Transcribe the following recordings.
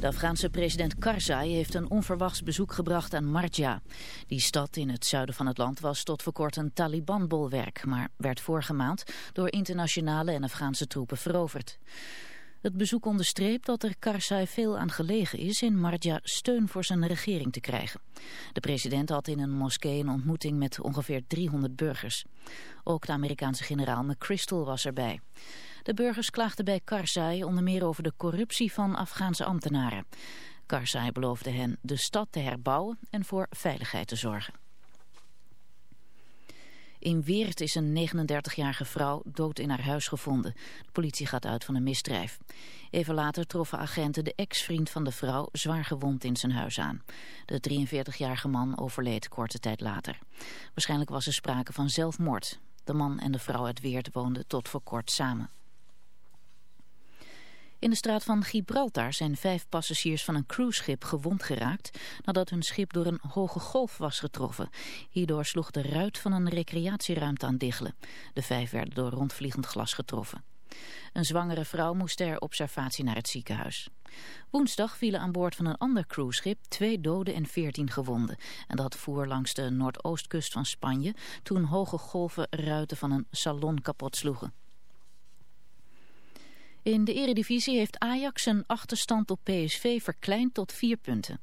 De Afghaanse president Karzai heeft een onverwachts bezoek gebracht aan Marja. Die stad in het zuiden van het land was tot voor kort een Taliban-bolwerk... maar werd vorige maand door internationale en Afghaanse troepen veroverd. Het bezoek onderstreept dat er Karzai veel aan gelegen is in Marja steun voor zijn regering te krijgen. De president had in een moskee een ontmoeting met ongeveer 300 burgers. Ook de Amerikaanse generaal McChrystal was erbij. De burgers klaagden bij Karzai onder meer over de corruptie van Afghaanse ambtenaren. Karzai beloofde hen de stad te herbouwen en voor veiligheid te zorgen. In Weert is een 39-jarige vrouw dood in haar huis gevonden. De politie gaat uit van een misdrijf. Even later troffen agenten de ex-vriend van de vrouw zwaar gewond in zijn huis aan. De 43-jarige man overleed korte tijd later. Waarschijnlijk was er sprake van zelfmoord. De man en de vrouw uit Weert woonden tot voor kort samen. In de straat van Gibraltar zijn vijf passagiers van een cruiseschip gewond geraakt nadat hun schip door een hoge golf was getroffen. Hierdoor sloeg de ruit van een recreatieruimte aan diggelen. De vijf werden door rondvliegend glas getroffen. Een zwangere vrouw moest ter observatie naar het ziekenhuis. Woensdag vielen aan boord van een ander cruiseschip twee doden en veertien gewonden. En dat voer langs de noordoostkust van Spanje toen hoge golven ruiten van een salon kapot sloegen. In de eredivisie heeft Ajax zijn achterstand op PSV verkleind tot vier punten.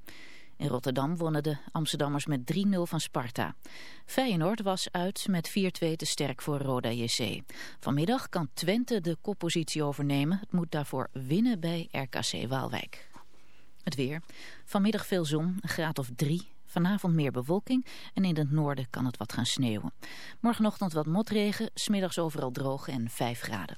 In Rotterdam wonnen de Amsterdammers met 3-0 van Sparta. Feyenoord was uit met 4-2 te sterk voor Roda JC. Vanmiddag kan Twente de koppositie overnemen. Het moet daarvoor winnen bij RKC Waalwijk. Het weer. Vanmiddag veel zon, een graad of 3. Vanavond meer bewolking en in het noorden kan het wat gaan sneeuwen. Morgenochtend wat motregen, smiddags overal droog en 5 graden.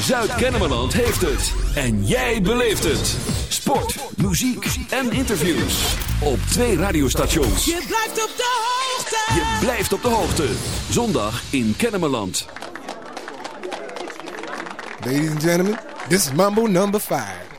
Zuid-Kennemerland heeft het. En jij beleeft het. Sport, muziek en interviews. Op twee radiostations. Je blijft op de hoogte. Je blijft op de hoogte. Zondag in Kennemerland. Ladies and gentlemen, this is Mambo number 5.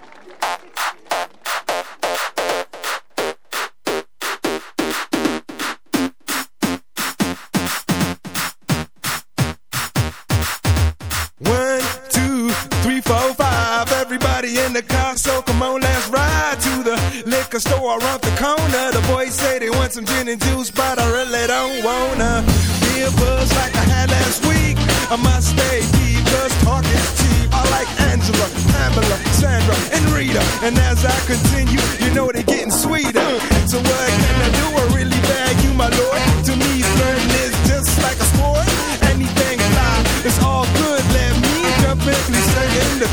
Everybody in the car, so come on, let's ride to the liquor store around the corner. The boys say they want some gin and juice, but I really don't wanna be a buzz like I had last week. I must stay deep, cause talk is cheap. I like Angela, Pamela, Sandra, and Rita. And as I continue, you know they're getting sweeter. So what can I do?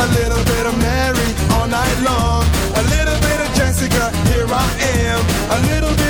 A little bit of Mary all night long. A little bit of Jessica, here I am. A little bit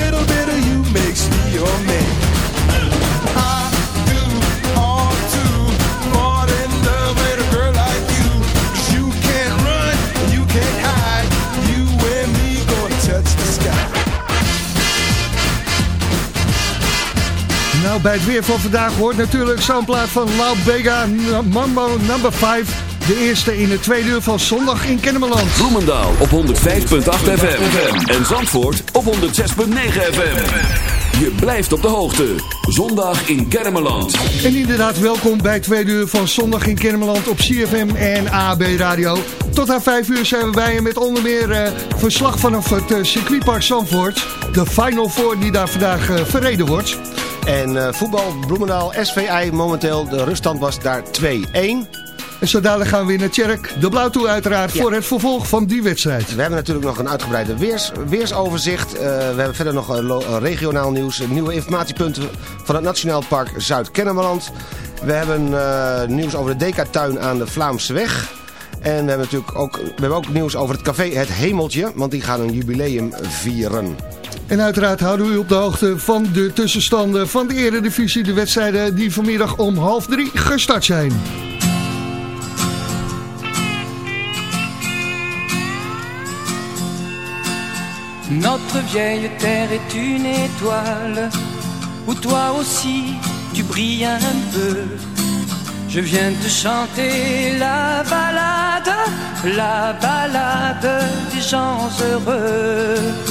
Nou, bij het weer van vandaag hoort natuurlijk zo'n plaat van Lau Bega, Mambo number 5. De eerste in het tweede uur van zondag in Kennemerland. Bloemendaal op 105.8 FM. En Zandvoort op 106.9 FM. Je blijft op de hoogte. Zondag in Kennemerland. En inderdaad, welkom bij het tweede uur van zondag in Kennemerland op CFM en AB Radio. Tot aan 5 uur zijn we bij je met onder meer eh, verslag vanaf het eh, circuitpark Zandvoort. De Final Four die daar vandaag eh, verreden wordt. En eh, voetbal Bloemendaal SVI momenteel, de ruststand was daar 2-1. En zo dadelijk gaan we weer naar Tjerk, de Blauw toe uiteraard, voor het vervolg van die wedstrijd. We hebben natuurlijk nog een uitgebreide weers, weersoverzicht. Eh, we hebben verder nog een regionaal nieuws, nieuwe informatiepunten van het Nationaal Park Zuid-Kennemerland. We hebben eh, nieuws over de Dekatuin aan de Vlaamse weg. En we hebben natuurlijk ook, we hebben ook nieuws over het café Het Hemeltje, want die gaan een jubileum vieren. En uiteraard houden we u op de hoogte van de tussenstanden van de Eredivisie. De wedstrijden die vanmiddag om half drie gestart zijn. Notre vieille terre est une étoile où toi aussi tu brilles un peu. Je viens te chanter la balade, la balade des gens heureux.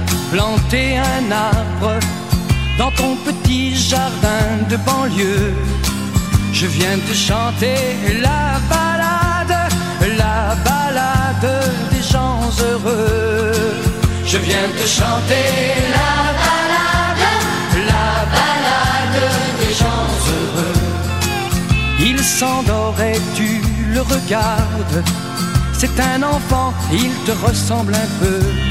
planté un arbre dans ton petit jardin de banlieue, je viens te chanter la balade, la balade des gens heureux. Je viens te chanter la balade, la balade des gens heureux. Il s'endort et tu le regardes. C'est un enfant, il te ressemble un peu.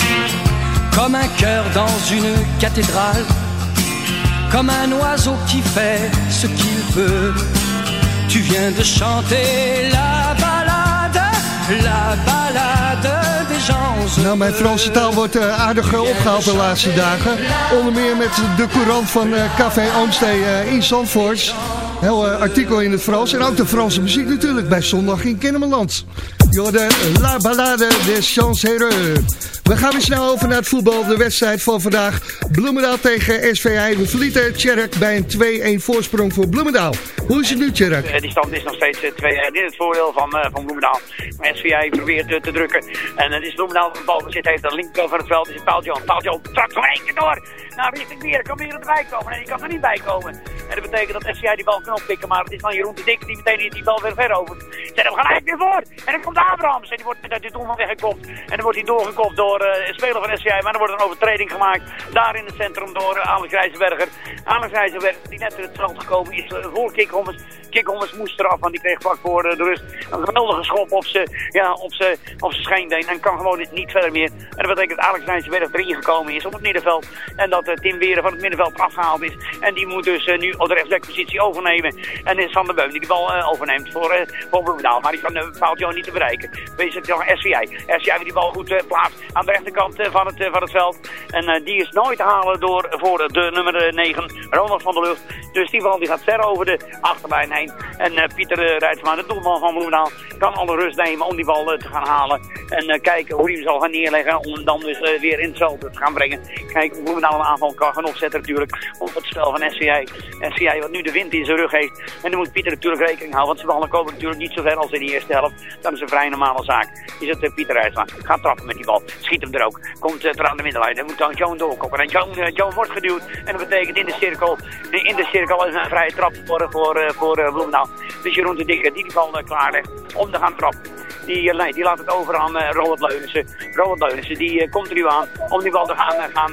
Comme un cœur dans une cathédrale, comme un oiseau qui fait ce qu'il veut. Tu viens de chanter la balade, la balade des gens. Nou, mijn Franse taal wordt eh, aardig eh, opgehaald de laatste dagen. Onder meer met de courant van eh, Café Oomstee in Zandvoort. Heel artikel in het Frans. En ook de Franse muziek natuurlijk bij Zondag in Kennemerland. Jorde, La Ballade des Chants Heureux. We gaan weer snel over naar het voetbal. De wedstrijd van vandaag. Bloemendaal tegen SVI. We verlieten Tjerk bij een 2-1 voorsprong voor Bloemendaal. Hoe is het nu, Tjerk? Eh, die stand is nog steeds 2 Dit is het voordeel van, eh, van Bloemendaal. Maar SVI probeert eh, te drukken. En het is Bloemendaal die bal bezit heeft aan de linkerkant van het veld. is het. Paul John trakt gewoon één keer door. Nou, richting weer. Kan weer erbij komen. En die kan er niet bij komen. En dat betekent dat SVI die bal kan oppikken. Maar het is dan Jeroen de Dik die meteen die bal weer verovert. Zet hem gelijk weer voor. En dan komt Abrahams. En die wordt uit de doelman weggekopt. En dan wordt hij doorgekopt door eh, een speler van SCI. Maar dan wordt een overtreding gemaakt. Daar in het centrum door uh, Alex Rijzenberger. Alex Rijzenberger die net in het veld gekomen is uh, voor Kikhommers. Kikhommers moest eraf, want die kreeg vlak voor uh, de rust een geweldige schop op zijn ja, op op zijn. En kan gewoon niet verder meer. En dat betekent dat Alex Rijzenberger erin gekomen is op het middenveld. En dat uh, Tim Weren van het middenveld afgehaald is. En die moet dus uh, nu op de rechtsbackpositie overnemen. En is Van der Beum die de bal uh, overneemt voor, uh, voor Bloemendaal. Maar die kan uh, Foutjo niet te bereiken. Wees het dan SCI. SCI die bal goed uh, plaatst aan de rechterkant uh, van, het, uh, van het veld. En die is nooit halen door, voor de nummer 9, Ronald van der Lucht. Dus die bal die gaat ver over de achterlijn heen. En Pieter Rijtsma, de doelman van Bloemendaal, kan alle rust nemen om die bal te gaan halen. En kijken hoe hij hem zal gaan neerleggen om hem dan dus weer in het veld te gaan brengen. Kijk Bloemendaal een aanval kan gaan opzetten natuurlijk op het spel van SCI. SCI wat nu de wind in zijn rug heeft. En dan moet Pieter natuurlijk rekening houden, want ze ballen komen natuurlijk niet zo ver als in de eerste helft. Dat is een vrij normale zaak. Is het uh, Pieter Rijtsma. Gaat trappen met die bal. Schiet hem er ook. Komt uh, er aan de middenlijn. Dan moet dan Joan doorkomen. En Joan, uh, Joan wordt geduwd. En dat betekent in de cirkel. In de cirkel is een vrije trap voor, voor, voor Bloemendaal. Dus Jeroen de Dikke die die bal uh, klaar legt om te gaan trappen. Die, eh, nee, die laat het over aan Robert Leunissen. Robert Leunissen, die komt er nu aan om die bal te gaan, gaan,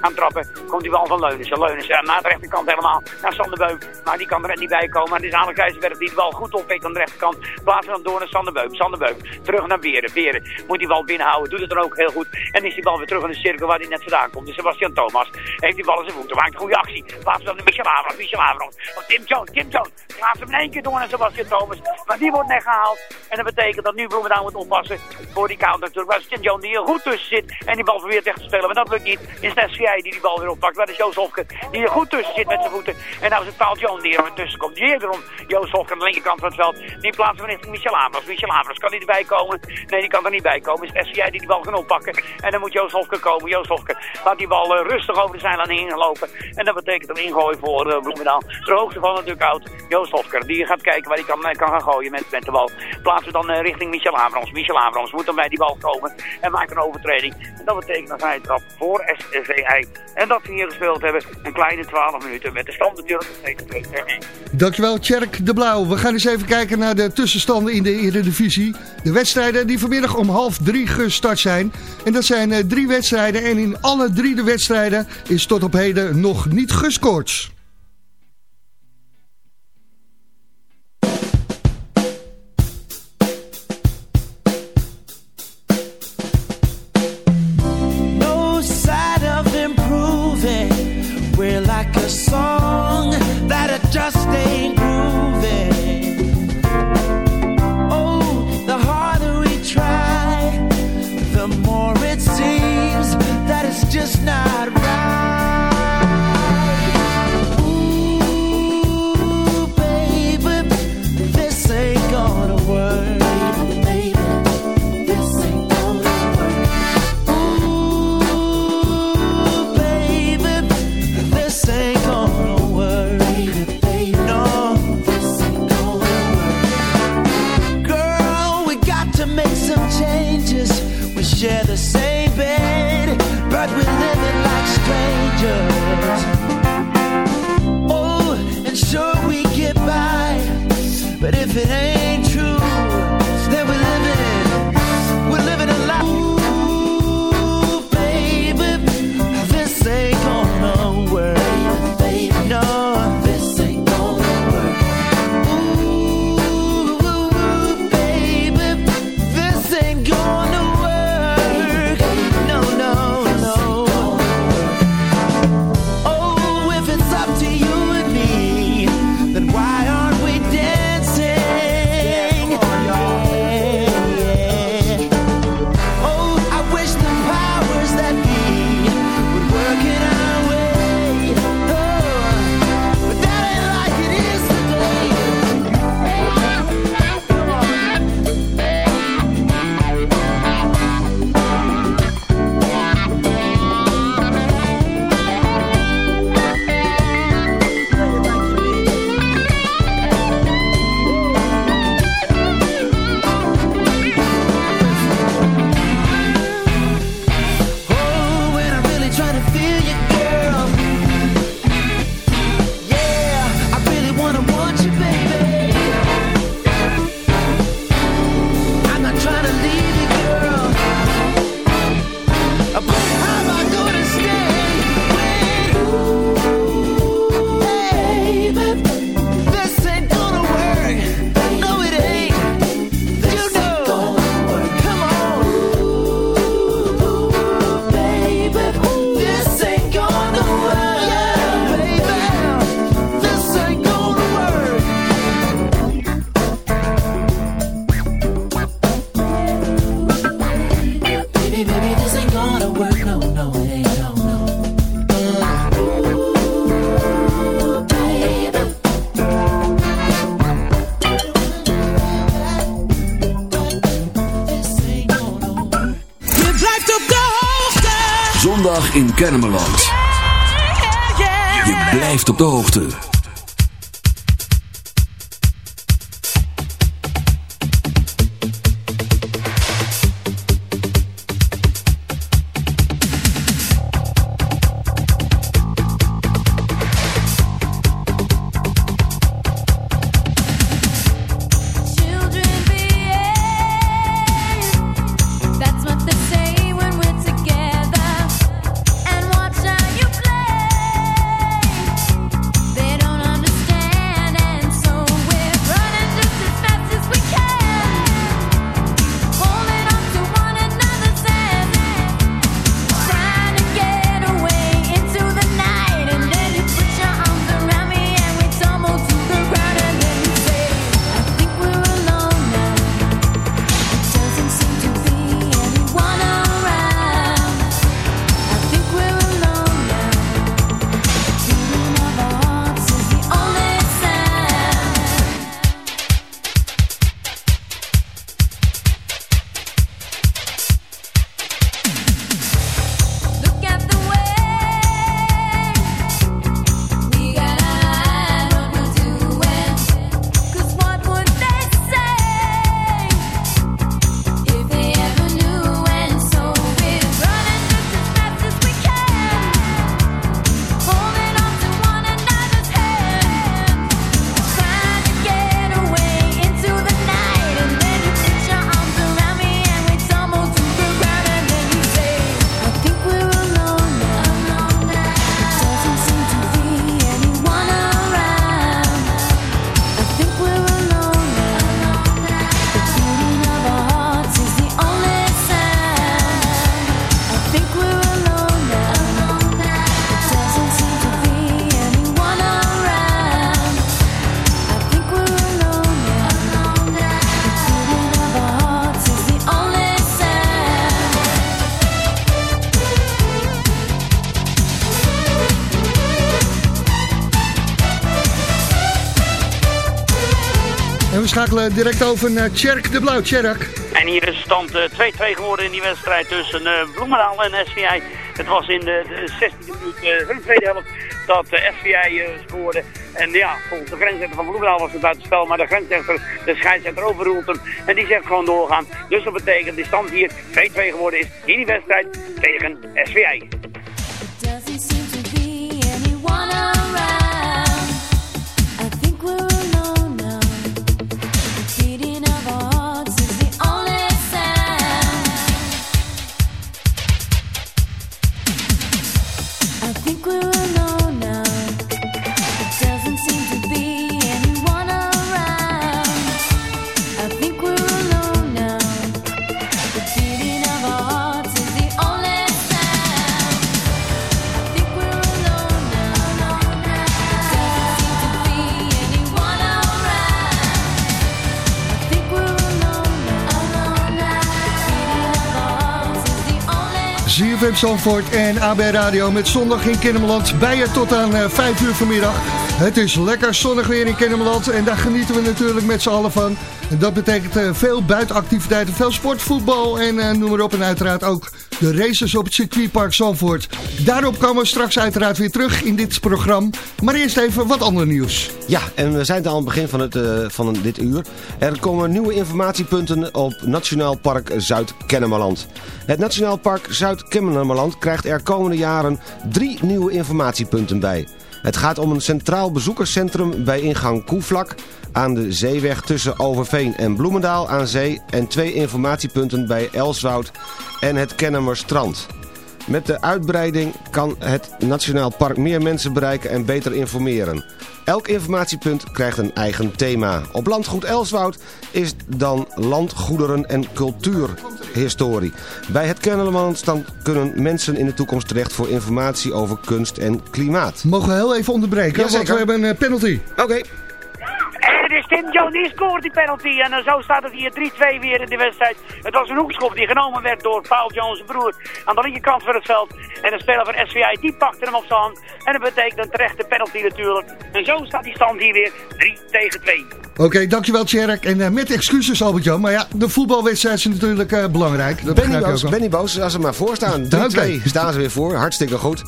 gaan trappen. Komt die bal van Leunissen. Leunissen naar de rechterkant helemaal naar Sander Beuk. Maar die kan er niet bij komen. Maar het is Alex IJzerberg die de bal goed oppikt aan de rechterkant. Plaatsen dan door naar Sander Beuk. Sander Terug naar Beren. Beren moet die bal binnenhouden. Doet het er ook heel goed. En is die bal weer terug in de cirkel waar hij net vandaan komt. Dus Sebastian Thomas heeft die bal in zijn voeten. Maakt een goede actie. Plaatsen dan naar Michel Abrams. Michel. Of Tim Jones. Tim Jones. Plaatsen hem in één keer door naar Sebastian Thomas. Maar die wordt net gehaald. En dat betekent dat nu Bloemendaal moet oppassen voor die counter natuurlijk. Waar Tim Jones die er goed tussen zit. En die bal probeert weg te spelen. Maar dat lukt niet. Is het SVI die die bal weer oppakt. Waar is Joost Hofke die er goed tussen zit met zijn voeten. En nou is het Paul Jones die er tussen komt. Die erom Joost Hofke aan de linkerkant van het veld. Die plaatsen we richting Michel Abrams. Michel Abrams kan niet erbij komen. Nee, die kan er niet bij komen. Is het SVI die die bal kan oppakken. En dan moet Joost Hofke komen. Joost Hofke laat die bal uh, rustig over de zijlijn heen lopen. En dat betekent een ingooi voor uh, Bloemendaal. Ter hoogte van natuurlijk oud Joost Hofker. Die gaat kijken waar hij kan, kan gaan gooien met, met de bal. Plaatsen dan richting Michel Abrams. Michel Abrams moet dan bij die bal komen en maakt een overtreding. En dat betekent een vrije trap voor SVI. En dat we hier gespeeld hebben een kleine 12 minuten met de stand natuurlijk steeds 2 1. Dankjewel Tjerk de Blauw. We gaan eens even kijken naar de tussenstanden in de Eredivisie. De wedstrijden die vanmiddag om half drie gestart zijn. En dat zijn uh, drie wedstrijden en in alle drie de wedstrijden is tot op heden nog niet gescoord. No sign of improving. We're like a song Zondag in Kennemerland. Schakelen direct over naar Tjerk de Blauw. Tjerk. En hier is stand eh, 2-2 geworden in die wedstrijd tussen eh, Bloemendaal en SVI. Het was in de, de 16e minuut eh, van de tweede helft dat de SVI eh, scoorde. En ja, volgens de grensrechter van Bloemendaal was het buitenspel. Maar de grensrechter, de scheidsrechter overroelt hem. En die zegt gewoon doorgaan. Dus dat betekent dat de stand hier 2-2 geworden is in die wedstrijd tegen SVI. Doesn't seem to be anyone Zandvoort en AB Radio met zondag in Kennemerland. Bij je tot aan eh, 5 uur vanmiddag. Het is lekker zonnig weer in Kennemerland en daar genieten we natuurlijk met z'n allen van. En dat betekent eh, veel buitenactiviteiten, veel sport, voetbal en eh, noem maar op. En uiteraard ook de races op het circuitpark Zandvoort. Daarop komen we straks uiteraard weer terug in dit programma. Maar eerst even wat ander nieuws. Ja, en we zijn aan het begin van, het, eh, van dit uur. Er komen nieuwe informatiepunten op Nationaal Park Zuid-Kennemerland. Het Nationaal Park Zuid-Kennemerland krijgt er komende jaren drie nieuwe informatiepunten bij. Het gaat om een centraal bezoekerscentrum bij ingang Koevlak aan de zeeweg tussen Overveen en Bloemendaal aan zee en twee informatiepunten bij Elswoud en het Kennemerstrand. Met de uitbreiding kan het Nationaal Park meer mensen bereiken en beter informeren. Elk informatiepunt krijgt een eigen thema. Op landgoed Elswoud is dan landgoederen en cultuurhistorie. Bij het Kennemerstrand kunnen mensen in de toekomst terecht voor informatie over kunst en klimaat. Mogen we heel even onderbreken, want Jazeker. we hebben een eh, penalty. Oké. Het is Tim Jones die scoort die penalty. En dan zo staat het hier 3-2 weer in de wedstrijd. Het was een hoekschop die genomen werd door Paul Jones' broer aan de linkerkant van het veld. En de speler van SVI die pakte hem op zijn hand. En dat betekent een terechte penalty natuurlijk. En zo staat die stand hier weer 3 tegen 2. Oké, dankjewel Tjerk. En eh, met excuses Albert-Jan, maar ja, de voetbalwedstrijd is natuurlijk eh, belangrijk. Dat Benny Boos. Benny Boos, als ze maar voor staan. 3-2 Oké. staan ze weer voor, hartstikke goed.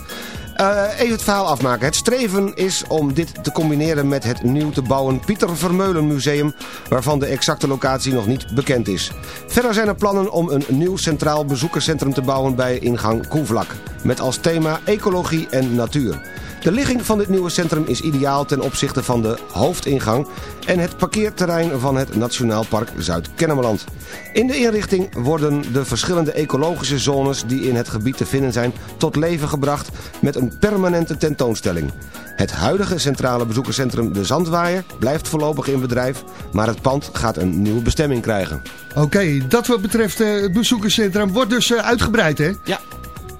Eh, even het verhaal afmaken. Het streven is om dit te combineren met het nieuw te bouwen Pieter Vermeulen Museum, waarvan de exacte locatie nog niet bekend is. Verder zijn er plannen om een nieuw centraal bezoekerscentrum te bouwen bij ingang Koevlak, met als thema ecologie en natuur. De ligging van dit nieuwe centrum is ideaal ten opzichte van de hoofdingang en het parkeerterrein van het Nationaal Park Zuid-Kennemerland. In de inrichting worden de verschillende ecologische zones die in het gebied te vinden zijn tot leven gebracht met een permanente tentoonstelling. Het huidige centrale bezoekerscentrum De Zandwaaier blijft voorlopig in bedrijf, maar het pand gaat een nieuwe bestemming krijgen. Oké, dat wat betreft eh, het bezoekerscentrum wordt dus eh, uitgebreid, hè? Ja.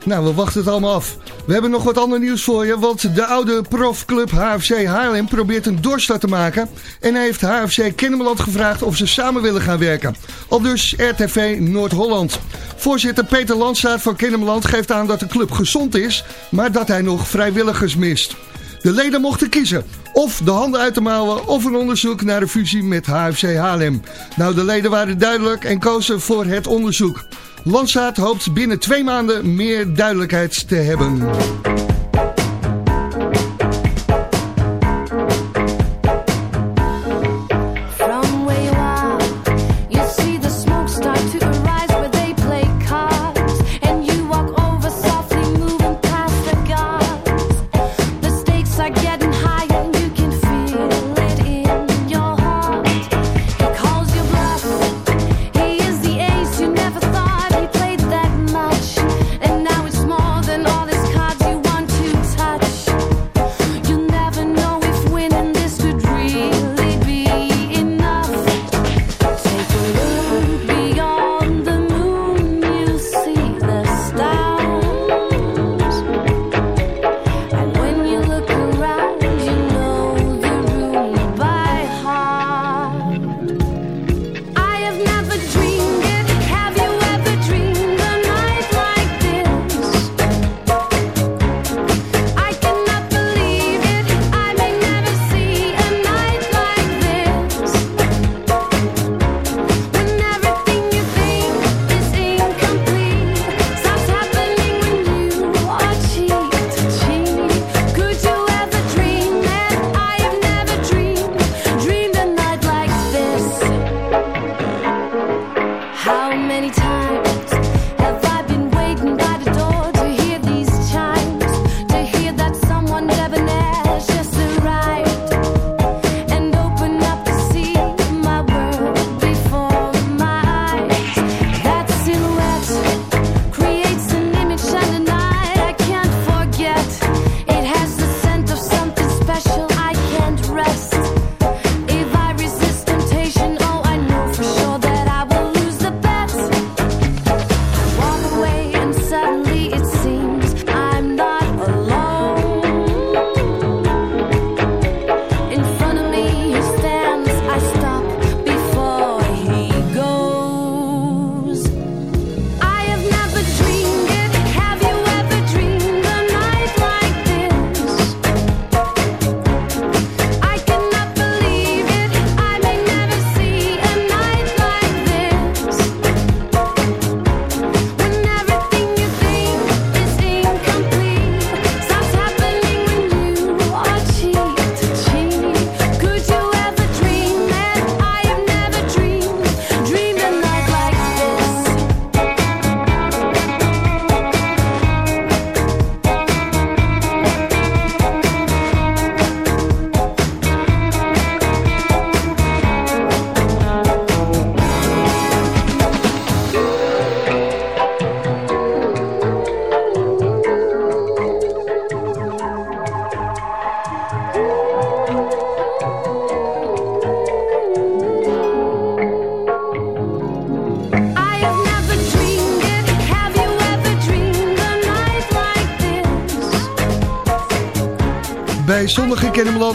Nou, we wachten het allemaal af. We hebben nog wat ander nieuws voor je, want de oude profclub HFC Haarlem probeert een doorstart te maken. En hij heeft HFC Kennemerland gevraagd of ze samen willen gaan werken. Al dus RTV Noord-Holland. Voorzitter Peter Landstaat van Kennemerland geeft aan dat de club gezond is, maar dat hij nog vrijwilligers mist. De leden mochten kiezen of de handen uit de mouwen of een onderzoek naar de fusie met HFC Haarlem. Nou, de leden waren duidelijk en kozen voor het onderzoek. Landsaat hoopt binnen twee maanden meer duidelijkheid te hebben.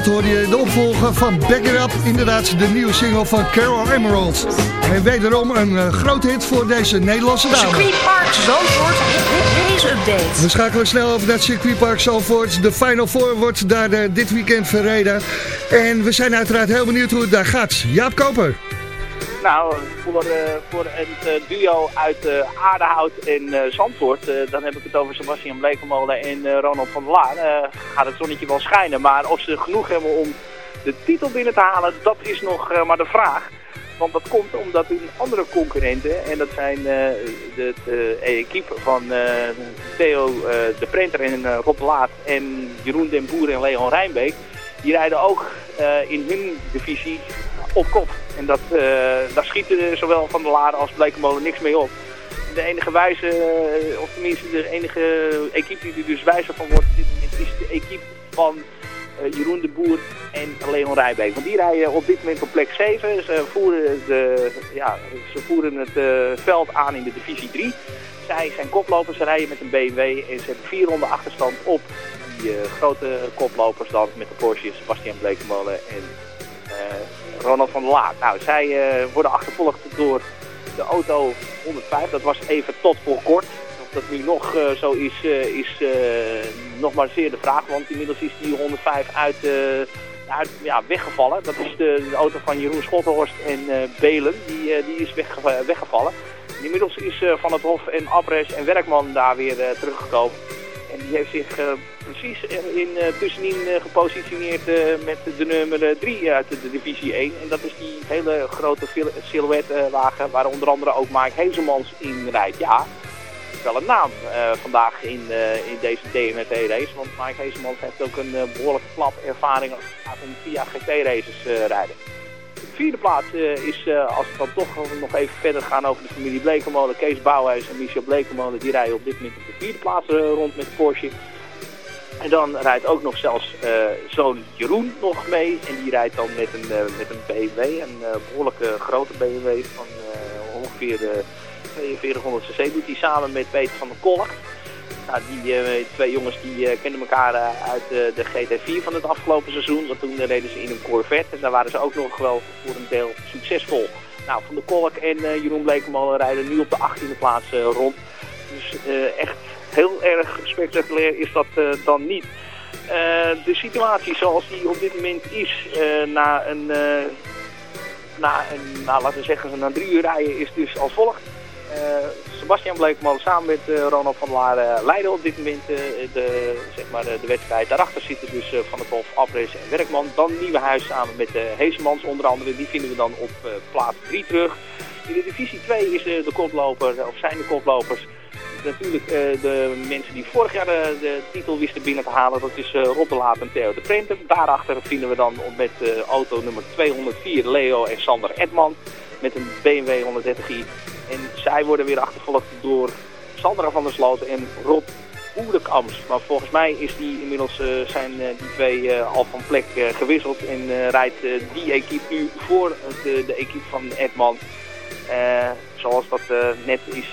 Hoor je de opvolger van Back It Up. Inderdaad, de nieuwe single van Carol Emerald. En wederom een eh, grote hit voor deze Nederlandse dame. Circuitpark Zandvoort race update. We schakelen snel over naar het circuitpark Zalvoort. De Final Four wordt daar eh, dit weekend verreden. En we zijn uiteraard heel benieuwd hoe het daar gaat. Jaap Koper. Nou, voor, eh, voor het eh, duo uit eh, Aardehout en eh, Zandvoort, eh, dan heb ik het over Sebastian Blekemolen en eh, Ronald van der Laan, eh, gaat het zonnetje wel schijnen. Maar of ze genoeg hebben om de titel binnen te halen, dat is nog eh, maar de vraag. Want dat komt omdat hun andere concurrenten, en dat zijn eh, de, de equipe van eh, Theo de Prenter en Rob Laat en Jeroen den Boer en Leon Rijnbeek, die rijden ook in hun divisie op kop. En dat, daar schieten zowel Van der Laar als Blekemolen niks mee op. De enige wijze, of tenminste de enige equipe die er dus wijzer van wordt, is de equipe van eh, Jeroen de Boer en Leon Rijbeek. Want die rijden op dit moment op plek 7. Ze voeren, de, ja, ze voeren het eh, veld aan in de divisie 3. Zij zijn koplopers, ze rijden met een BMW en ze hebben vier ronden achterstand op die eh, grote koplopers dan met de Porsche Sebastian Blekemolen en eh, Ronald van der Laat. Nou, zij eh, worden achtervolgd door de auto 105. Dat was even tot voor kort. Dat nu nog eh, zo is, eh, is eh, nog maar zeer de vraag. Want inmiddels is die 105 uit, uit, ja, weggevallen. Dat is de, auto van Jeroen Schottenhorst en Belen. Die, die is wegge- weggevallen. En inmiddels is Van het Hof en Abres en Werkman daar weer teruggekomen. En die heeft zich precies in, eh, tussenin gepositioneerd met de nummer 3 uit de, divisie 1. En dat is die hele grote silhouetwagen waar onder andere ook Mike Hezemans in rijdt. Ja, wel een naam eh, vandaag in, eh, in deze DMT-race. Want Mike Hezemans heeft ook een eh, behoorlijke klap ervaring als het gaat om via GT-races rijden. De vierde plaats is, als we dan toch nog even verder gaan over de familie Blekemolen, Kees Bouwhuis en Michel Blekemolen, die rijden op dit moment op de vierde plaats rond met Porsche. En dan rijdt ook nog zelfs eh, zoon Jeroen nog mee. En die rijdt dan met een, met een BMW, een eh, behoorlijke grote BMW van ongeveer de 4200 cc. Doet hij samen met Peter van der Kolk. Nou, die eh, twee jongens die eh, kenden elkaar eh, uit de GT4 van het afgelopen seizoen. Want toen reden ze in een Corvette en daar waren ze ook nog wel voor een deel succesvol. Nou, Van der Kolk en Jeroen Blekemolen rijden nu op de 18e plaats rond. Dus echt heel erg spectaculair is dat dan niet. De situatie zoals die op dit moment is, na een, na een nou, laten we zeggen, na drie uur rijden, is dus als volgt. Eh, Sebastian Bleekman samen met eh, Ronald van der Laar eh, leiden op dit moment de, zeg maar, de wedstrijd. Daarachter zitten dus Van der Kolf, Abres en Werkman. Dan Nieuwenhuis samen met uh, Heesemans onder andere. Die vinden we dan op plaats 3 terug. In de divisie 2 is de koploper, of zijn de koplopers natuurlijk de mensen die vorig jaar de, de titel wisten binnen te halen. Dat is eh, Rob de Laat en Theo de Prenter. Daarachter vinden we dan met eh, auto nummer 204 Leo en Sander Edman. Met een BMW 130i. En zij worden weer achtervolgd door Sandra van der Sloot en Rob Oerekams. Maar volgens mij is die inmiddels eh, zijn eh, die twee eh, al van plek gewisseld. En rijdt die equipe nu voor de, de equipe van Edman. Zoals dat net is,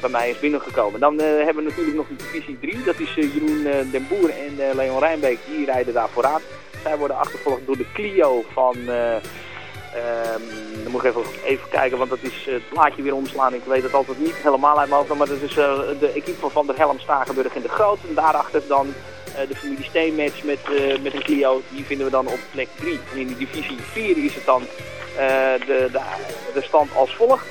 bij mij is binnengekomen. Dan hebben we natuurlijk nog de divisie 3. Dat is Jeroen den Boer en Leon Rijnbeek. Die rijden daar vooraan. Zij worden achtervolgd door de Clio van... eh, ehm, dan moet ik even, even kijken, want dat is eh, het plaatje weer omslaan. Ik weet het altijd niet helemaal uit mijn hoofd. Maar dat is eh, de equipe van Van der Helm, Stagenburg en de Groot. En daarachter dan eh, de familie Steenmatch met, met een Clio. Die vinden we dan op plek 3. En in de divisie 4 is het dan de, de, stand als volgt.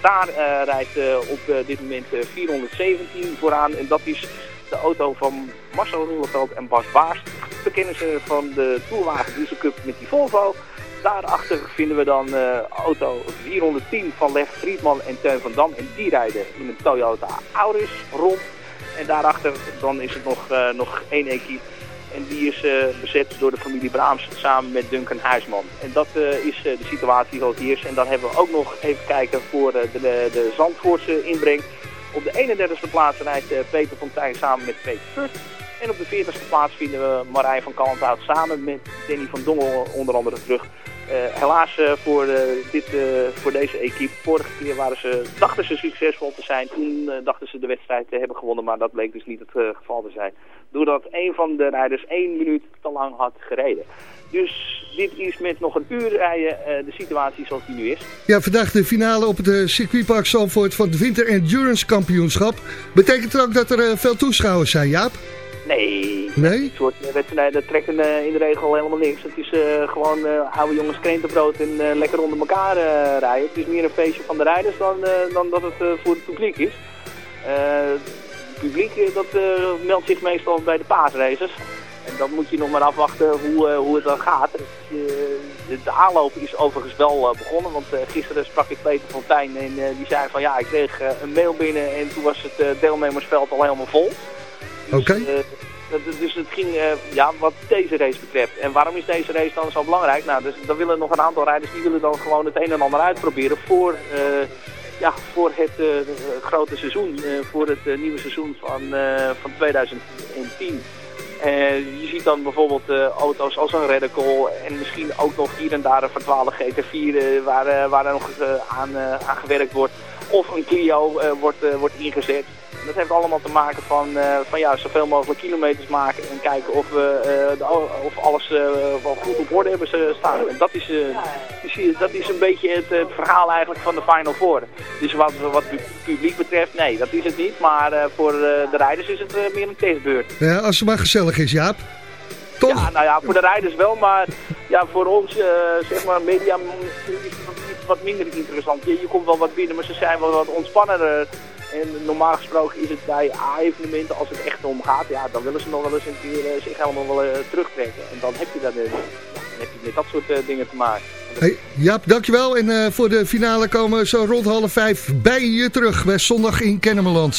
Daar rijdt op dit moment eh, 417 vooraan. En dat is de auto van Marcel Roeleveld en Bas Baars. Bekennen ze van de Tourwagen Diesel Cup met die Volvo. Daarachter vinden we dan eh, auto 410 van Leg Friedman en Teun van Dam. En die rijden in een Toyota Auris rond. En daarachter dan is het nog, eh, nog één equipe. En die is eh, bezet door de familie Braams samen met Duncan Huisman. En dat is de situatie zoals die is. En dan hebben we ook nog even kijken voor de, de, de Zandvoortse inbreng. Op de 31e plaats rijdt Peter Fontijn samen met Peter Furt. En op de 40e plaats vinden we Marijn van Kalmthout samen met Danny van Dongel onder andere terug. Eh, helaas eh, voor, eh, dit, voor deze equipe. Vorige keer waren ze, dachten ze succesvol te zijn. Toen dachten ze de wedstrijd te hebben gewonnen, maar dat bleek dus niet het geval te zijn. Doordat een van de rijders één minuut te lang had gereden. Dus dit is met nog een uur rijden de situatie zoals die nu is. Ja, vandaag de finale op het circuitpark Zandvoort van het Winter Endurance Kampioenschap. Betekent er ook dat er veel toeschouwers zijn, Jaap? Nee, Nee? dit soort eh, wedstrijden trekken eh, in de regel helemaal niks. Het is eh, gewoon oude jongens krentenbrood en lekker onder elkaar rijden. Het is meer een feestje van de rijders dan, dan dat het voor het publiek is. Het publiek dat, meldt zich meestal bij de paasraces. En dan moet je nog maar afwachten hoe, hoe het dan gaat. Eh, de, de aanloop is overigens wel begonnen, want gisteren sprak ik Peter Fontijn en die zei van ja, ik kreeg een mail binnen en toen was het deelnemersveld al helemaal vol. Oké. Eh, dus het ging eh, ja, wat deze race betreft. En waarom is deze race dan zo belangrijk? Nou, dus, dan willen nog een aantal rijders die willen dan gewoon het een en ander uitproberen voor, eh, ja, voor het grote seizoen. voor het nieuwe seizoen van, van 2010. Eh, je ziet dan bijvoorbeeld auto's als een Radical en misschien ook nog hier en daar een verdwaalde GT4 eh, waar, waar er nog aan, aan gewerkt wordt. Of een Clio eh, wordt, eh, wordt ingezet. Dat heeft allemaal te maken van, eh, van ja, zoveel mogelijk kilometers maken en kijken of, we, de, of alles wel goed op orde hebben ze staan. En dat is, dus dat is een beetje het, het verhaal eigenlijk van de Final Four. Dus wat, wat het publiek betreft, nee, dat is het niet. Maar voor de rijders is het meer een testbeurt. Ja, als het maar gezellig is, Jaap. Toch? Ja, nou ja, voor de rijders wel, maar ja, voor ons, zeg maar, media is wat- minder interessant. Je, je komt wel wat binnen, maar ze zijn wel wat ontspannender. En normaal gesproken is het bij A-evenementen, als het echt om gaat, ja, dan willen ze nog wel eens een keer eh, zich helemaal wel eh, terugtrekken. En dan heb je, dat, ja, dan heb je met dat soort eh, dingen te maken. Hey, Jaap, dankjewel. En voor de finale komen we zo rond half vijf bij je terug bij Zondag in Kennemerland.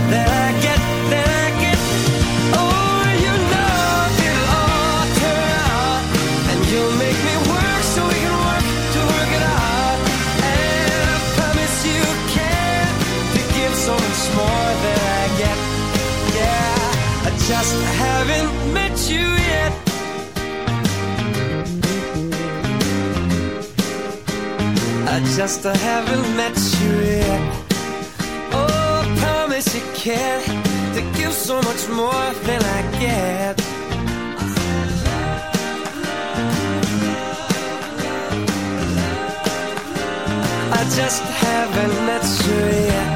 I just haven't met you yet. Oh, I promise you can to give so much more than I get. I just haven't met you yet.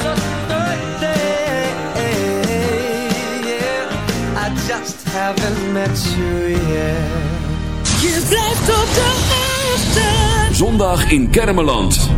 So birthday, yeah. I just haven't met you yet. Je blijft op de hoogte. Zondag in Kermeland.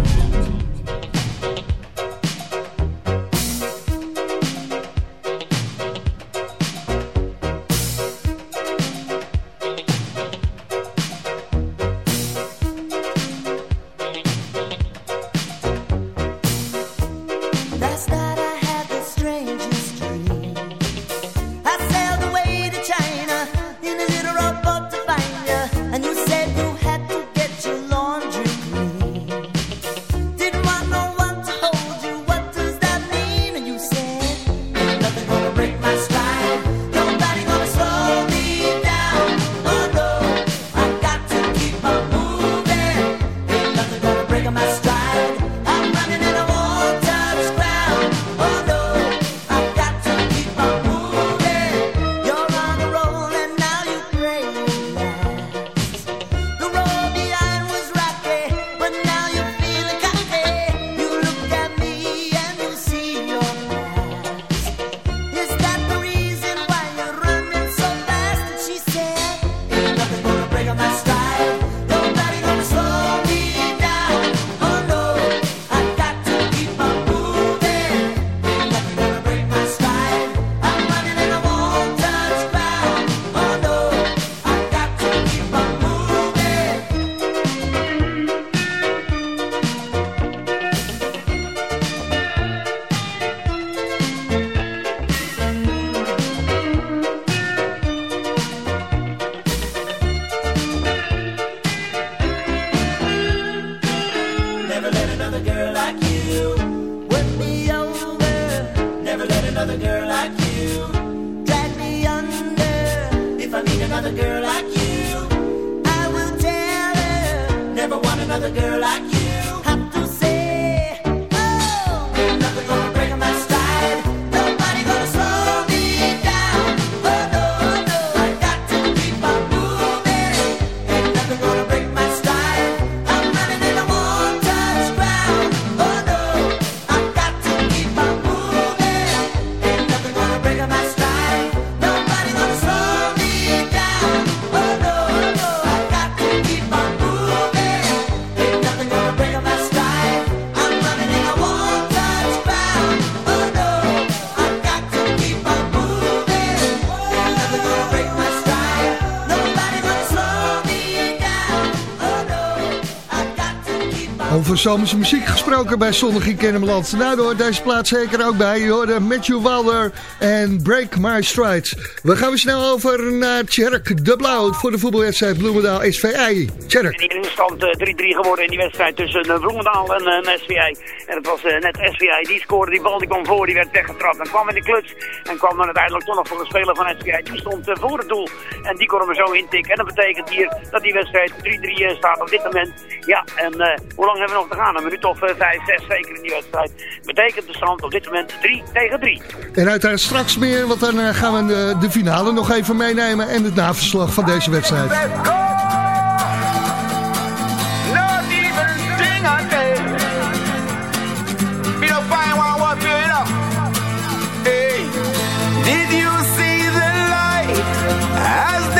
Zomerse muziek gesproken bij Zondag in Kennemerland. Nou, daar deze plaats zeker ook bij. Je hoorde Matthew Wilder en Break My Strides. We gaan weer snel over naar Tjerk de Blauw voor de voetbalwedstrijd Bloemendaal SVI. Tjerk. En in de stand eh, 3-3 geworden in die wedstrijd tussen eh, Bloemendaal en eh, SVI. En het was eh, net SVI die scoorde, die bal die kwam voor, die werd weggetrapt. En kwam in de kluts en kwam dan uiteindelijk toch nog voor de speler van SVI. Die stond voor het doel en die kon hem zo intikken. En dat betekent hier dat die wedstrijd 3-3 eh, staat op dit moment. Ja, en hoe lang hebben we nog te gaan? Een minuut of 5, 6 zeker in die wedstrijd. Betekent de stand op dit moment 3 tegen 3. En uiteraard straks meer, want dan eh, gaan we de, de finale nog even meenemen en het naverslag van deze wedstrijd. Did you see the light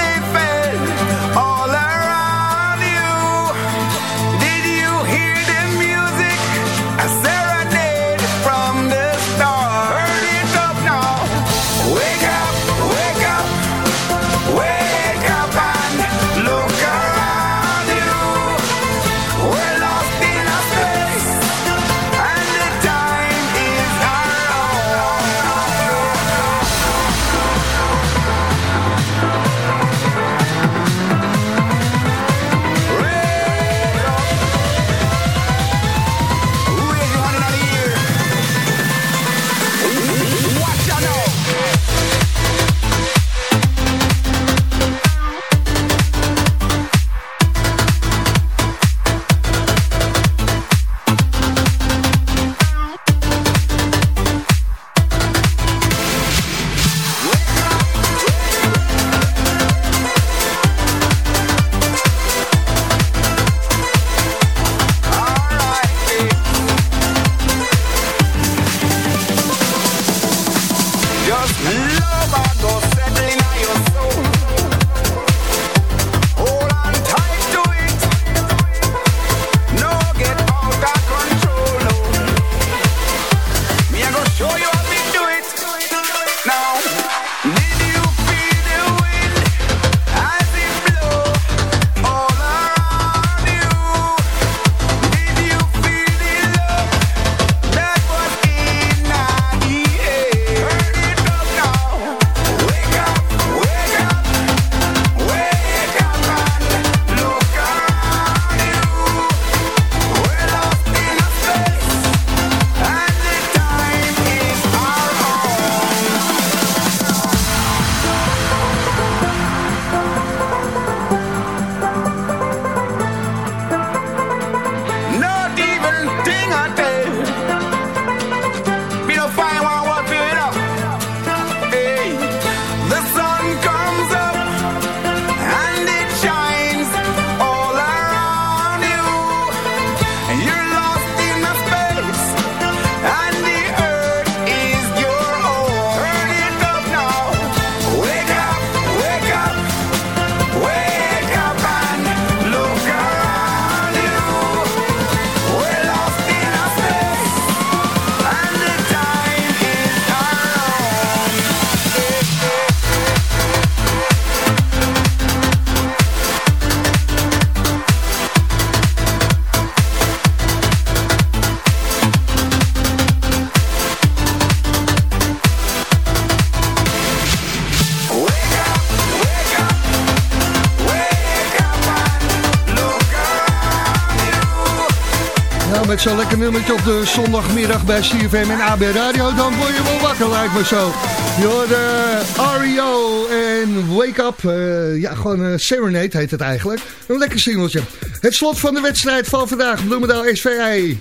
Nou, met zo'n lekker nummertje op de zondagmiddag bij CFM en AB Radio, dan word je wel wakker, lijkt me zo. Je hoorde REO en Wake Up, eh, ja, gewoon eh, Serenade heet het eigenlijk. Een lekker singeltje. Het slot van de wedstrijd van vandaag, Bloemendaal SVI.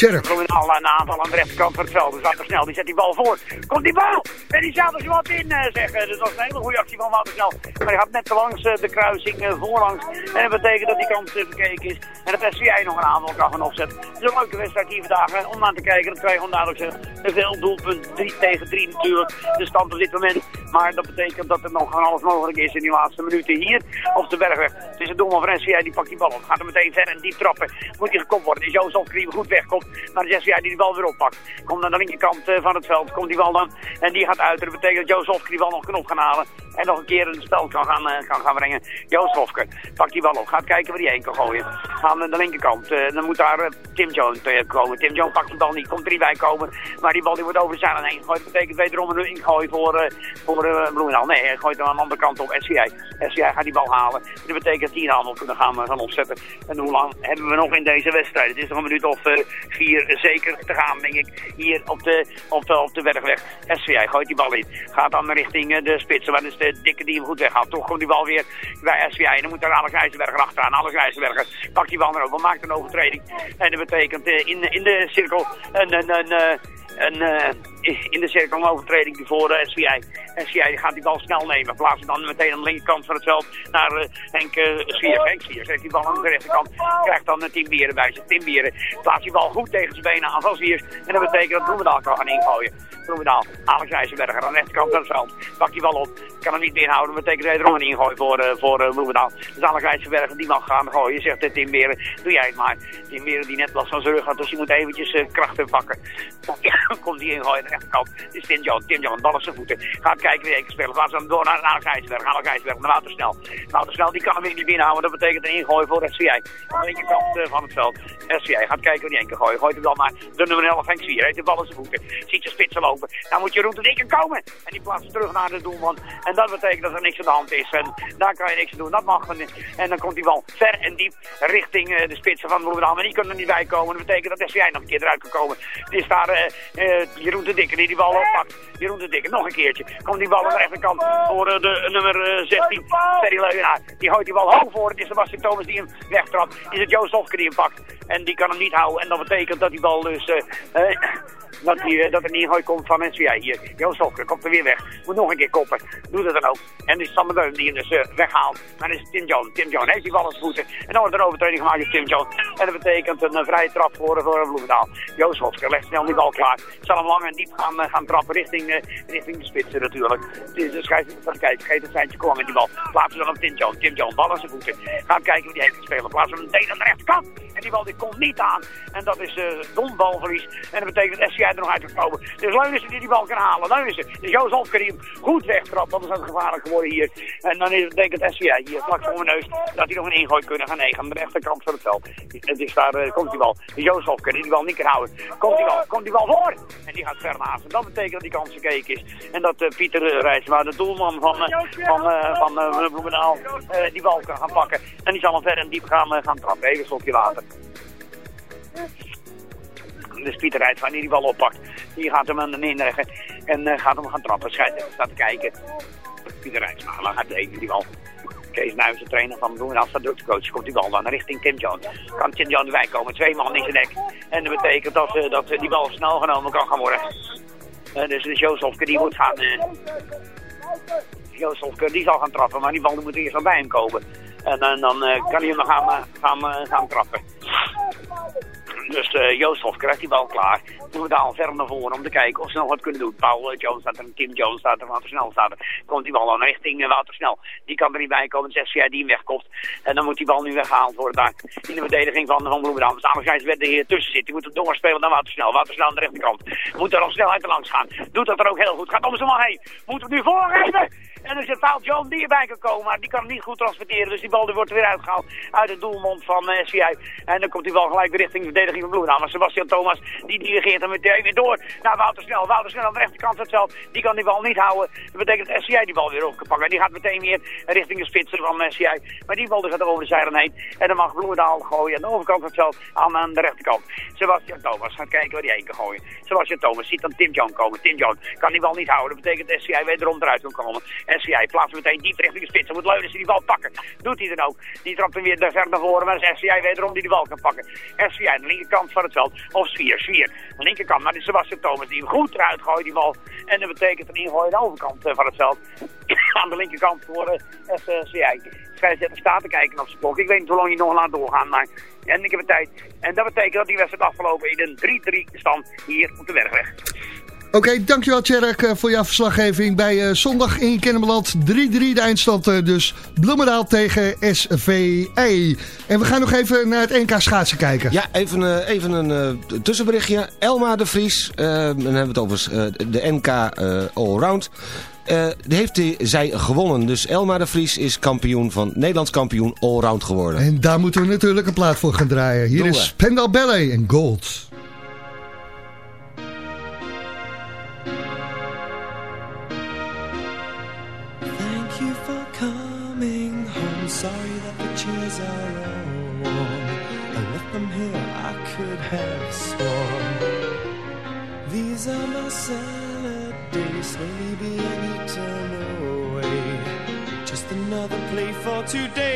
Tjerk. Bloemendaal de aanval aan de rechterkant van het veld. Dus Wouter Snel, die zet die bal voor. Komt die bal! En die zat er zo wat in, eh, zeggen. Dus dat was een hele goede actie van Wouter Snel. Maar hij gaat net te langs eh, de kruising eh, voorlangs. En dat betekent dat die kant eh, verkeken is. En dat SVI nog een aanval kan gaan opzetten. Het is een leuke wedstrijd hier vandaag. Om aan te kijken, dat kan je gewoon duidelijk zeggen. Een veel doelpunt, 3 tegen 3 natuurlijk. De stand op dit moment. Maar dat betekent dat er nog van alles mogelijk is in die laatste minuten hier op de Bergweg. Het is een doelman van SVI, die pakt die bal op. Gaat er meteen ver en diep trappen. Moet hij gekopt worden. Is Joost Kriebe goed wegkomt. Maar de SVI die die bal weer oppakt. Komt aan de linkerkant eh, van het veld. Komt die bal dan. En die gaat uit. Dat betekent dat Joost Hofke die bal nog kan op gaan halen. En nog een keer een spel kan gaan, eh, kan gaan brengen. Joost Hofke pakt die bal op. Gaat kijken waar hij heen kan gooien. Gaan aan de linkerkant. Eh, dan moet daar Tim Jones komen. Tim Jones pakt die bal niet. Komt er niet bij komen. Maar die bal die wordt over de heen gegooid. Dat betekent wederom een ingooi voor, voor Bloemendaal. Nee, hij gooit hem aan de andere kant op. SCI. SCI gaat die bal halen. Dat betekent dat die een handel kunnen gaan, gaan opzetten. En hoe lang hebben we nog in deze wedstrijd? Het is nog een minuut of vier zeker te gaan, denk ik. Hier op de, op de, op de Bergweg. SCI gooit die bal in. Gaat dan richting eh, de spitsen. Waar is de dikke die hem goed weghaalt. Toch komt die bal weer bij SCI. En dan moet daar Alex IJzerberger achteraan. Alex IJzerberger pakt die bal erover. Maakt een overtreding. En dat betekent eh, in, in de cirkel een... een, een, eh, een eh, in de cirkel een overtreding die voor uh, SVI. SVI gaat die bal snel nemen. Plaatsen dan meteen aan de linkerkant van het veld naar eh, Henk uh. Henk heeft die bal aan de rechterkant. Krijgt dan uh, Tim Bieren bij zich. Tim Bieren plaatst die bal goed tegen zijn benen aan van Sviers. En dat betekent dat Bloemendaal kan gaan ingooien. Bloemendaal, Alex IJzerberger aan de rechterkant van het veld. Pakt die bal op. Kan hem niet meer houden. Dat betekent wederom een ingooi voor, uh, voor uh, Bloemendaal. Dus Alex IJzerberger die mag gaan gooien. Zegt uh, Tim Bieren, doe jij het maar. Tim Bieren die net last van zijn rug had. Dus die moet eventjes uh, krachten pakken. komt die ingooien de. Het is Tim John. Tim John, bal op zijn voeten. Gaat kijken wie één spelen. Plaats dan door naar Alex IJzerberger. Alex IJzerberger naar Wouter Snel. Wouter Snel die kan hem weer niet binnenhouden. Dat betekent een ingooi voor SVI. Aan de linkerkant uh, van het veld. SVI gaat kijken wie die kan gooien. Gooit hem dan maar de nummer 11 Henk Svier. Heeft de bal zijn voeten. Ziet de spitsen lopen. Dan moet je Route Dikker komen. En die plaatst terug naar de doelman. En dat betekent dat er niks aan de hand is. En daar kan je niks aan doen. Dat mag niet. En dan komt die bal ver en diep richting uh, de spitsen van Bloemendaal. Maar die kunnen er niet bij komen. Dat betekent dat SVI nog een keer eruit kan komen. Het is daar uh, Jeroen de Dikker die die bal oppakt. Jeroen de Dikker, nog een keertje. Komt die bal aan de rechterkant voor uh, de nummer 16, Ferry Leugenaar. Die gooit die bal hoog voor. Het is Sebastian Thomas die hem wegtrapt. Is het Joost Hofke die hem pakt. En die kan hem niet houden. En dat betekent dat die bal dus... dat, die, dat er niet ingooi komt van SVI hier. Joost Hofke komt er weer weg. Moet nog een keer koppen. Doet het dan ook. En is Sander Beum die hem dus uh, weghaalt. Maar dan is Tim Jones. Tim Jones heeft die bal aan voeten. En dan wordt er een overtreding gemaakt door Tim Jones. En dat betekent een uh, vrije trap voor, voor Bloemendaal. Joost Hofke legt snel die bal klaar. Zal hem lang en diep gaan, gaan trappen richting, richting de spitsen natuurlijk. Het is de scheidsrechter van de kijk. Vergeet het seintje kwam met die bal. Plaatsen dan op Tim Jones. Tim Jones, bal aan zijn voeten. Gaat kijken wie die heeft spelen. Plaatsen hem meteen aan de rechterkant. En die bal die komt niet aan. En dat is uh, dom balverlies. En dat betekent dat er nog uit kan komen. Dus Leunissen die die bal kan halen. Leunissen. Dus Joost hem goed wegtrapt. Dat is het gevaarlijk geworden hier. En dan is het betekent SCI hier vlak voor mijn neus. Dat hij nog een ingooi kunnen gaan nemen. Aan de rechterkant van het veld. Het is daar, uh, komt die bal. Dus Joost Hofke die bal niet kan houden. Komt die bal, komt die bal voor. En die gaat ver naast. Dat betekent dat die kans gekeken is. En dat uh, Pieter uh, Rijsma, de doelman van, van, van Bloemendaal, die bal kan gaan pakken. En die zal hem ver en diep gaan, gaan trappen. Even een slokje water. Dus Pieter Rijsma die bal oppakt. Die gaat hem aan de neerleggen en uh, gaat hem gaan trappen. Scheidsrechter staat te kijken. Pieter Rijsma, dan gaat de ene die bal. Kees Nuijs, de trainer van Bloemendaal, staat coach. Komt die bal dan richting Tim Jones. Kan Tim Jones erbij komen. Twee man in zijn nek. En dat betekent dat, uh, dat die bal snel genomen kan gaan worden. Dus de die moet gaan... Uh, die zal gaan trappen, maar die bal moet eerst wel bij hem komen. En, dan kan hij hem gaan, gaan, gaan trappen. Dus uh, Joost krijgt die bal klaar. Doen we daar ver naar voren om te kijken of ze nog wat kunnen doen. Paul uh, Jones staat er, Tim Jones staat er, Wouter Snel staat er. Komt die bal dan richting uh, Wouter Snel. Die kan er niet bij komen, zegt jij die hem wegkomt. En dan moet die bal nu weggehaald worden daar. In de verdediging van, van Bloemendaal. Samenschijns werd er hier tussen zit. Die moet hem doorspelen naar Wouter Snel. Wouter Snel aan de rechterkant. Moet er al snelheid langs gaan. Doet dat er ook heel goed. Gaat om ze maar heen. Moet hem nu voorrijden. En er zit Paul John die erbij kan komen, maar die kan hem niet goed transporteren. Dus die bal die wordt weer uitgehaald uit het doelmond van uh. En dan komt die bal gelijk weer richting de verdediging van Bloemendaal. Maar Sebastian Thomas, die dirigeert hem meteen weer door naar Wouter Snel. Wouter Snel aan de rechterkant van. Die kan die bal niet houden. Dat betekent dat die bal weer opgepakt. En die gaat meteen weer richting de spitser van SVI. Maar die bal die gaat over de zijde heen. En dan mag Bloemendaal gooien aan de overkant van aan, aan de rechterkant. Sebastian Thomas gaat kijken waar hij heen kan gooien. Sebastian Thomas ziet dan Tim John komen. Tim John kan die bal niet houden. Dat betekent dat SVI wederom eruit kan komen. SVI plaatst meteen diep richting de spits. Dan moet Leunissen die bal pakken. Doet hij dan ook. Die trapt hem weer ver naar voren. Maar is SVI wederom die de bal kan pakken. SVI aan de linkerkant van het veld. Of Svier. Svier. Aan de linkerkant. Maar dit is Sebastian Thomas die goed eruit gooit die bal. En dat betekent een ingooi aan de overkant van het veld. aan de linkerkant voor uh, SVI. Scheidsrechter staat te kijken op zijn klok. Ik weet niet hoe lang hij nog laat doorgaan. Maar en ik heb tijd. En dat betekent dat die wedstrijd afgelopen in een 3-3 stand hier op de Bergweg. Oké, dankjewel Tjerk eh, voor jouw verslaggeving bij eh, Zondag in Kennemerland. 3-3 de eindstand eh, dus. Bloemendaal tegen SVE. En we gaan nog even naar het NK schaatsen kijken. Ja, even, even een tussenberichtje. Elma de Vries, eh, dan hebben we het over de NK Allround. Die heeft die, zij gewonnen. Dus Elma de Vries is kampioen van Nederlands kampioen Allround geworden. En daar moeten we natuurlijk een plaat voor gaan draaien. Hier is Pendal Ballet en Gold. Today.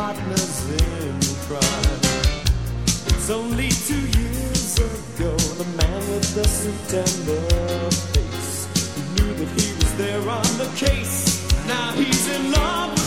Partners in crime. It's only two years ago, the man with the the face who knew that he was there on the case. Now he's in love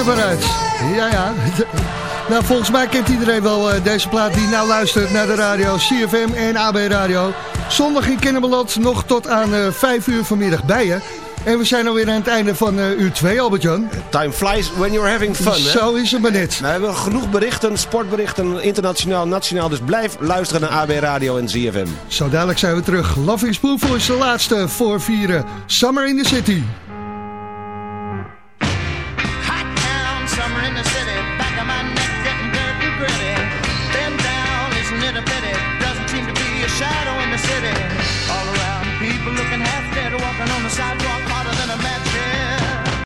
er maar uit. Ja, ja. Nou, volgens mij kent iedereen wel eh, deze plaat die nou luistert naar de radio. CFM en AB Radio. Zondag in Kennemerland nog tot aan eh 5 uur vanmiddag bij je. En we zijn alweer aan het einde van eh, uur 2, Albert-Jan. Time flies when you're having fun. hè? Zo is het maar net. We hebben genoeg berichten, sportberichten, internationaal, nationaal. Dus blijf luisteren naar AB Radio en ZFM. Zo dadelijk zijn we terug. Loving Spoonful is de laatste voor vieren. Summer in the City.